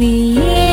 你。